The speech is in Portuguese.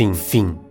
Fim. Fim.